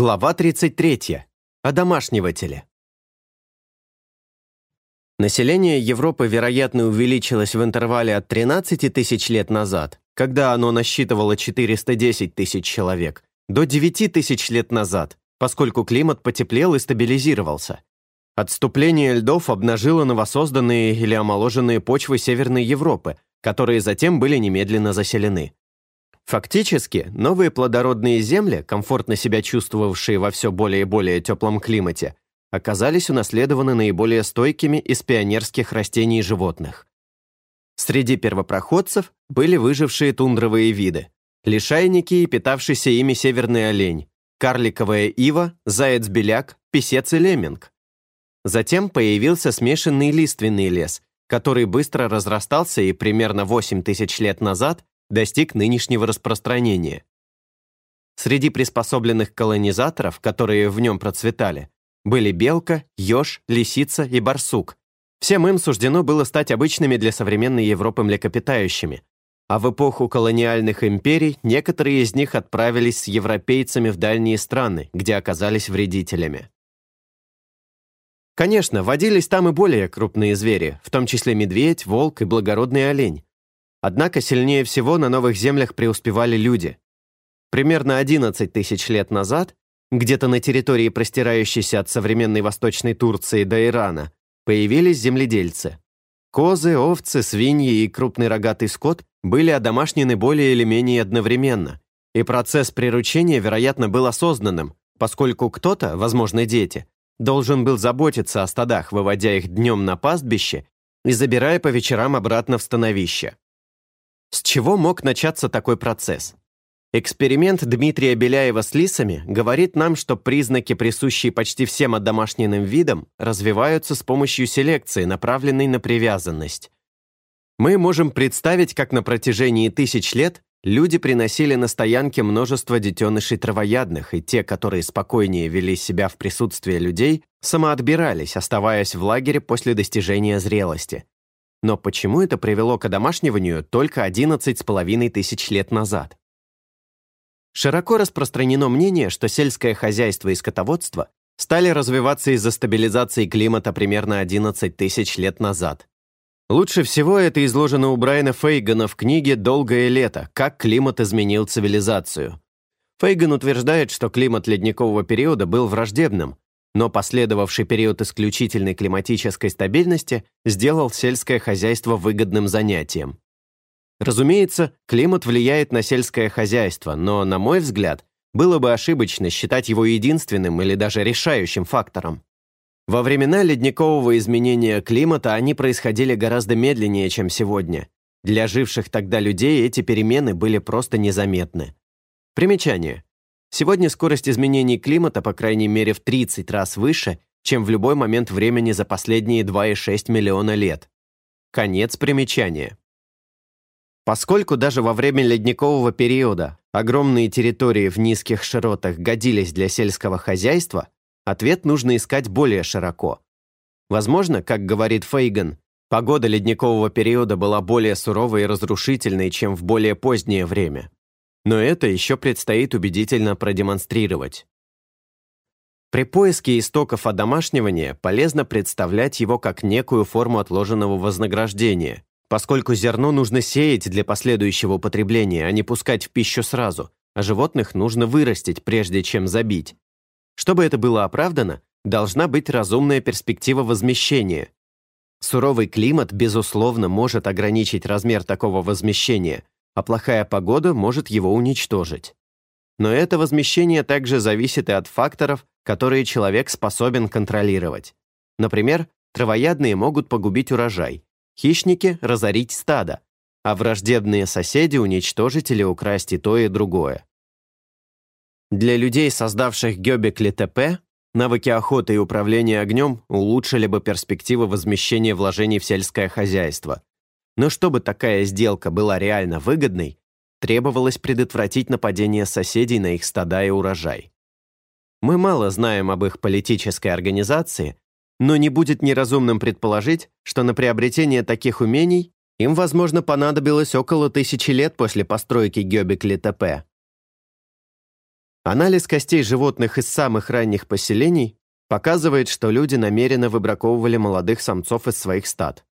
Глава 33. Одомашниватели. Население Европы, вероятно, увеличилось в интервале от 13 тысяч лет назад, когда оно насчитывало 410 тысяч человек, до 9 тысяч лет назад, поскольку климат потеплел и стабилизировался. Отступление льдов обнажило новосозданные или омоложенные почвы Северной Европы, которые затем были немедленно заселены. Фактически, новые плодородные земли, комфортно себя чувствовавшие во все более и более теплом климате, оказались унаследованы наиболее стойкими из пионерских растений и животных. Среди первопроходцев были выжившие тундровые виды, лишайники и питавшийся ими северный олень, карликовая ива, заяц-беляк, писец и лемминг. Затем появился смешанный лиственный лес, который быстро разрастался и примерно 8 тысяч лет назад достиг нынешнего распространения. Среди приспособленных колонизаторов, которые в нем процветали, были белка, еж, лисица и барсук. Всем им суждено было стать обычными для современной Европы млекопитающими, а в эпоху колониальных империй некоторые из них отправились с европейцами в дальние страны, где оказались вредителями. Конечно, водились там и более крупные звери, в том числе медведь, волк и благородный олень. Однако сильнее всего на новых землях преуспевали люди. Примерно 11 тысяч лет назад, где-то на территории, простирающейся от современной Восточной Турции до Ирана, появились земледельцы. Козы, овцы, свиньи и крупный рогатый скот были одомашнены более или менее одновременно, и процесс приручения, вероятно, был осознанным, поскольку кто-то, возможно, дети, должен был заботиться о стадах, выводя их днем на пастбище и забирая по вечерам обратно в становище. С чего мог начаться такой процесс? Эксперимент Дмитрия Беляева с лисами говорит нам, что признаки, присущие почти всем отдомашненным видам, развиваются с помощью селекции, направленной на привязанность. Мы можем представить, как на протяжении тысяч лет люди приносили на стоянке множество детенышей травоядных, и те, которые спокойнее вели себя в присутствии людей, самоотбирались, оставаясь в лагере после достижения зрелости. Но почему это привело к одомашниванию только 11,5 тысяч лет назад? Широко распространено мнение, что сельское хозяйство и скотоводство стали развиваться из-за стабилизации климата примерно 11 тысяч лет назад. Лучше всего это изложено у Брайана Фейгана в книге «Долгое лето. Как климат изменил цивилизацию». Фейган утверждает, что климат ледникового периода был враждебным, но последовавший период исключительной климатической стабильности сделал сельское хозяйство выгодным занятием. Разумеется, климат влияет на сельское хозяйство, но, на мой взгляд, было бы ошибочно считать его единственным или даже решающим фактором. Во времена ледникового изменения климата они происходили гораздо медленнее, чем сегодня. Для живших тогда людей эти перемены были просто незаметны. Примечание. Сегодня скорость изменений климата, по крайней мере, в 30 раз выше, чем в любой момент времени за последние 2,6 миллиона лет. Конец примечания. Поскольку даже во время ледникового периода огромные территории в низких широтах годились для сельского хозяйства, ответ нужно искать более широко. Возможно, как говорит Фейган, погода ледникового периода была более суровой и разрушительной, чем в более позднее время но это еще предстоит убедительно продемонстрировать. При поиске истоков одомашнивания полезно представлять его как некую форму отложенного вознаграждения, поскольку зерно нужно сеять для последующего употребления, а не пускать в пищу сразу, а животных нужно вырастить, прежде чем забить. Чтобы это было оправдано, должна быть разумная перспектива возмещения. Суровый климат, безусловно, может ограничить размер такого возмещения – а плохая погода может его уничтожить. Но это возмещение также зависит и от факторов, которые человек способен контролировать. Например, травоядные могут погубить урожай, хищники – разорить стадо, а враждебные соседи уничтожить или украсть и то, и другое. Для людей, создавших Гёбекли ТП, навыки охоты и управления огнем улучшили бы перспективы возмещения вложений в сельское хозяйство, но чтобы такая сделка была реально выгодной, требовалось предотвратить нападение соседей на их стада и урожай. Мы мало знаем об их политической организации, но не будет неразумным предположить, что на приобретение таких умений им, возможно, понадобилось около тысячи лет после постройки Гёбекли-ТП. Анализ костей животных из самых ранних поселений показывает, что люди намеренно выбраковывали молодых самцов из своих стад.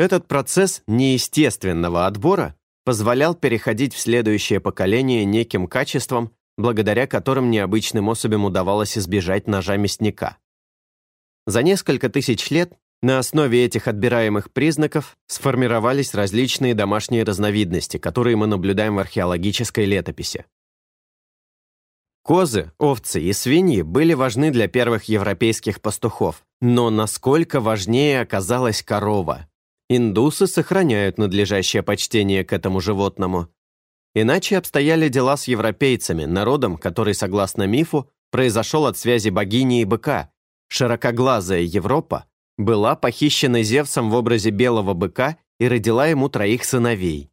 Этот процесс неестественного отбора позволял переходить в следующее поколение неким качествам, благодаря которым необычным особям удавалось избежать ножа мясника. За несколько тысяч лет на основе этих отбираемых признаков сформировались различные домашние разновидности, которые мы наблюдаем в археологической летописи. Козы, овцы и свиньи были важны для первых европейских пастухов, но насколько важнее оказалась корова. Индусы сохраняют надлежащее почтение к этому животному. Иначе обстояли дела с европейцами, народом, который, согласно мифу, произошел от связи богини и быка. Широкоглазая Европа была похищена Зевсом в образе белого быка и родила ему троих сыновей.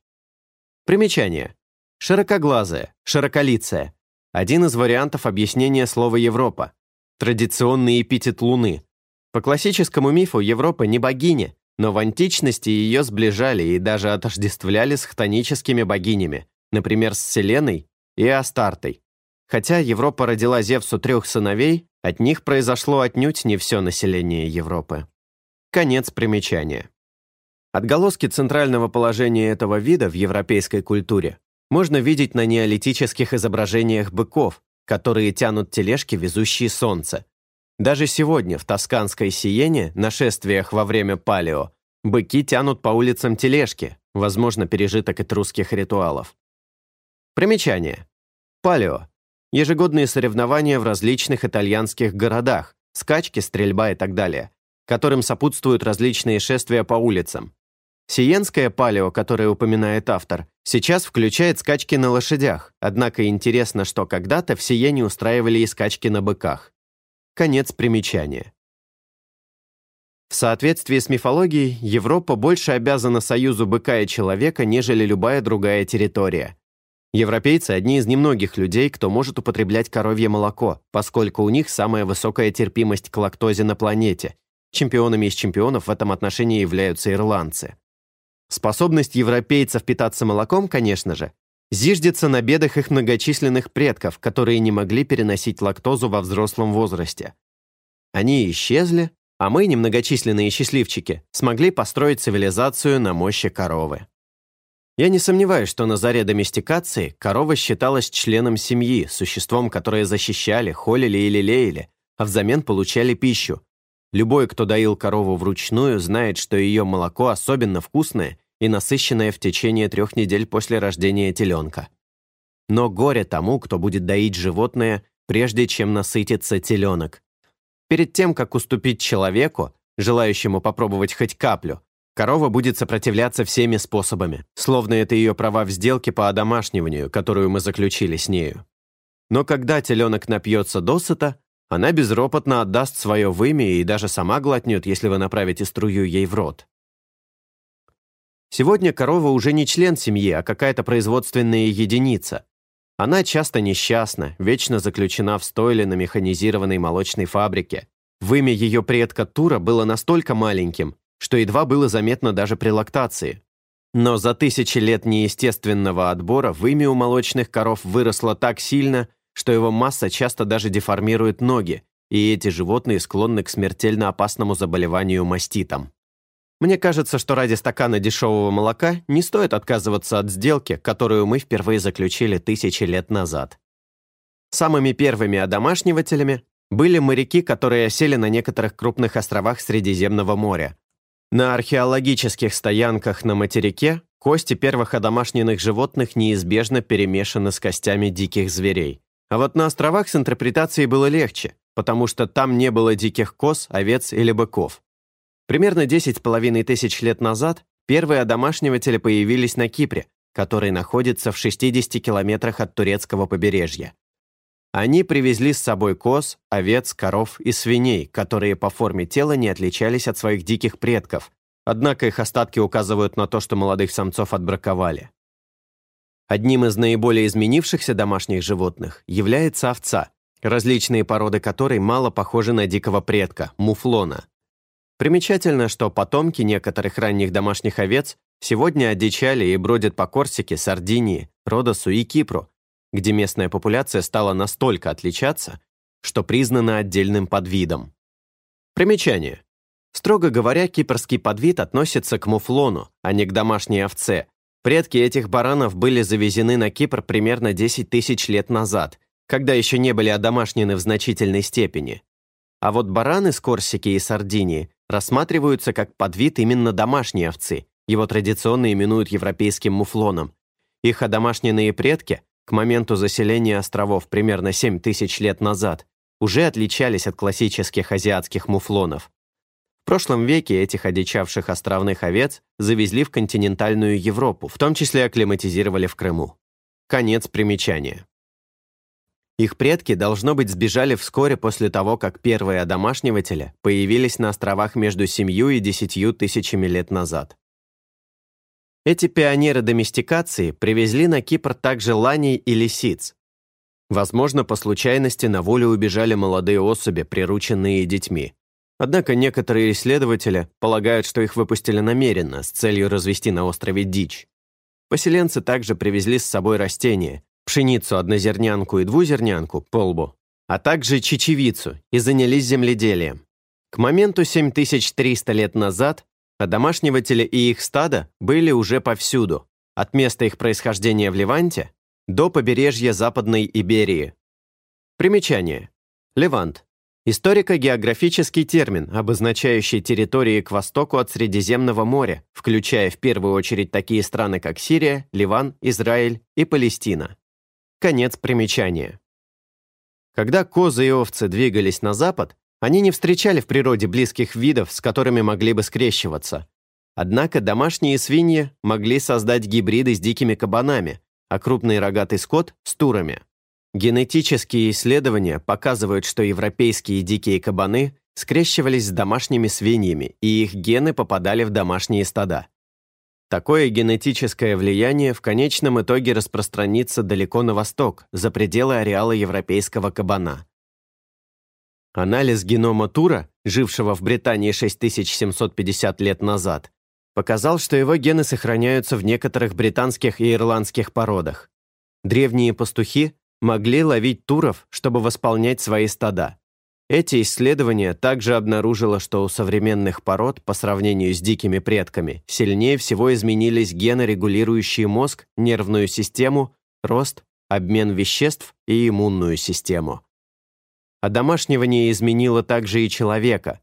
Примечание. Широкоглазая, широколицая. Один из вариантов объяснения слова «Европа». Традиционный эпитет Луны. По классическому мифу Европа не богиня, но в античности ее сближали и даже отождествляли с хтоническими богинями, например, с Селеной и Астартой. Хотя Европа родила Зевсу трех сыновей, от них произошло отнюдь не все население Европы. Конец примечания. Отголоски центрального положения этого вида в европейской культуре можно видеть на неолитических изображениях быков, которые тянут тележки, везущие солнце. Даже сегодня в тосканской Сиене, на шествиях во время палео, быки тянут по улицам тележки, возможно, пережиток этрусских ритуалов. Примечание. Палео. Ежегодные соревнования в различных итальянских городах, скачки, стрельба и так далее, которым сопутствуют различные шествия по улицам. Сиенское палео, которое упоминает автор, сейчас включает скачки на лошадях, однако интересно, что когда-то в Сиене устраивали и скачки на быках. Конец примечания. В соответствии с мифологией, Европа больше обязана союзу быка и человека, нежели любая другая территория. Европейцы – одни из немногих людей, кто может употреблять коровье молоко, поскольку у них самая высокая терпимость к лактозе на планете. Чемпионами из чемпионов в этом отношении являются ирландцы. Способность европейцев питаться молоком, конечно же, зиждется на бедах их многочисленных предков, которые не могли переносить лактозу во взрослом возрасте. Они исчезли, а мы, немногочисленные счастливчики, смогли построить цивилизацию на мощи коровы. Я не сомневаюсь, что на заре доместикации корова считалась членом семьи, существом, которое защищали, холили или лелеяли, а взамен получали пищу, Любой, кто доил корову вручную, знает, что ее молоко особенно вкусное и насыщенное в течение трех недель после рождения теленка. Но горе тому, кто будет доить животное, прежде чем насытится теленок. Перед тем, как уступить человеку, желающему попробовать хоть каплю, корова будет сопротивляться всеми способами, словно это ее права в сделке по одомашниванию, которую мы заключили с нею. Но когда теленок напьется досыта, она безропотно отдаст свое вымя и даже сама глотнет, если вы направите струю ей в рот. Сегодня корова уже не член семьи, а какая-то производственная единица. Она часто несчастна, вечно заключена в стойле на механизированной молочной фабрике. Вымя ее предка Тура было настолько маленьким, что едва было заметно даже при лактации. Но за тысячи лет неестественного отбора вымя у молочных коров выросло так сильно, что его масса часто даже деформирует ноги, и эти животные склонны к смертельно опасному заболеванию маститом. Мне кажется, что ради стакана дешевого молока не стоит отказываться от сделки, которую мы впервые заключили тысячи лет назад. Самыми первыми одомашнивателями были моряки, которые осели на некоторых крупных островах Средиземного моря. На археологических стоянках на материке кости первых одомашненных животных неизбежно перемешаны с костями диких зверей. А вот на островах с интерпретацией было легче, потому что там не было диких коз, овец или быков. Примерно 10,5 тысяч лет назад первые одомашниватели появились на Кипре, который находится в 60 километрах от турецкого побережья. Они привезли с собой коз, овец, коров и свиней, которые по форме тела не отличались от своих диких предков, однако их остатки указывают на то, что молодых самцов отбраковали. Одним из наиболее изменившихся домашних животных является овца, различные породы которой мало похожи на дикого предка – муфлона. Примечательно, что потомки некоторых ранних домашних овец сегодня одичали и бродят по Корсике, Сардинии, Родосу и Кипру, где местная популяция стала настолько отличаться, что признана отдельным подвидом. Примечание. Строго говоря, кипрский подвид относится к муфлону, а не к домашней овце. Предки этих баранов были завезены на Кипр примерно 10 тысяч лет назад, когда еще не были одомашнены в значительной степени. А вот бараны с Корсики и Сардинии рассматриваются как подвид именно домашней овцы, его традиционно именуют европейским муфлоном. Их одомашненные предки к моменту заселения островов примерно 7 тысяч лет назад уже отличались от классических азиатских муфлонов. В прошлом веке этих одичавших островных овец завезли в континентальную Европу, в том числе акклиматизировали в Крыму. Конец примечания. Их предки, должно быть, сбежали вскоре после того, как первые одомашниватели появились на островах между семью и десятью тысячами лет назад. Эти пионеры доместикации привезли на Кипр также ланей и лисиц, Возможно, по случайности на волю убежали молодые особи, прирученные детьми. Однако некоторые исследователи полагают, что их выпустили намеренно, с целью развести на острове дичь. Поселенцы также привезли с собой растения, пшеницу, однозернянку и двузернянку, полбу, а также чечевицу и занялись земледелием. К моменту 7300 лет назад одомашниватели и их стадо были уже повсюду, от места их происхождения в Ливанте до побережья Западной Иберии. Примечание. Левант. Историко-географический термин, обозначающий территории к востоку от Средиземного моря, включая в первую очередь такие страны, как Сирия, Ливан, Израиль и Палестина. Конец примечания. Когда козы и овцы двигались на запад, они не встречали в природе близких видов, с которыми могли бы скрещиваться. Однако домашние свиньи могли создать гибриды с дикими кабанами, а крупный рогатый скот – с турами. Генетические исследования показывают, что европейские дикие кабаны скрещивались с домашними свиньями, и их гены попадали в домашние стада. Такое генетическое влияние в конечном итоге распространится далеко на восток, за пределы ареала европейского кабана. Анализ генома тура, жившего в Британии 6750 лет назад, показал, что его гены сохраняются в некоторых британских и ирландских породах. Древние пастухи могли ловить туров, чтобы восполнять свои стада. Эти исследования также обнаружило, что у современных пород по сравнению с дикими предками сильнее всего изменились гены, регулирующие мозг, нервную систему, рост, обмен веществ и иммунную систему. А домашнивание изменило также и человека.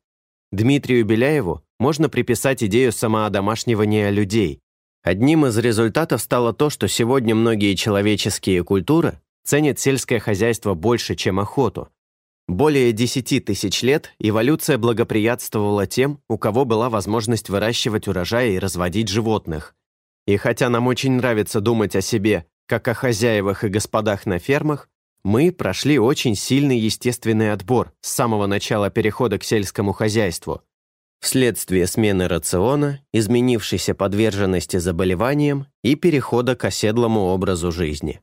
Дмитрию Беляеву можно приписать идею самоодомашнивания людей. Одним из результатов стало то, что сегодня многие человеческие культуры ценят сельское хозяйство больше, чем охоту. Более 10 тысяч лет эволюция благоприятствовала тем, у кого была возможность выращивать урожай и разводить животных. И хотя нам очень нравится думать о себе, как о хозяевах и господах на фермах, мы прошли очень сильный естественный отбор с самого начала перехода к сельскому хозяйству – вследствие смены рациона, изменившейся подверженности заболеваниям и перехода к оседлому образу жизни.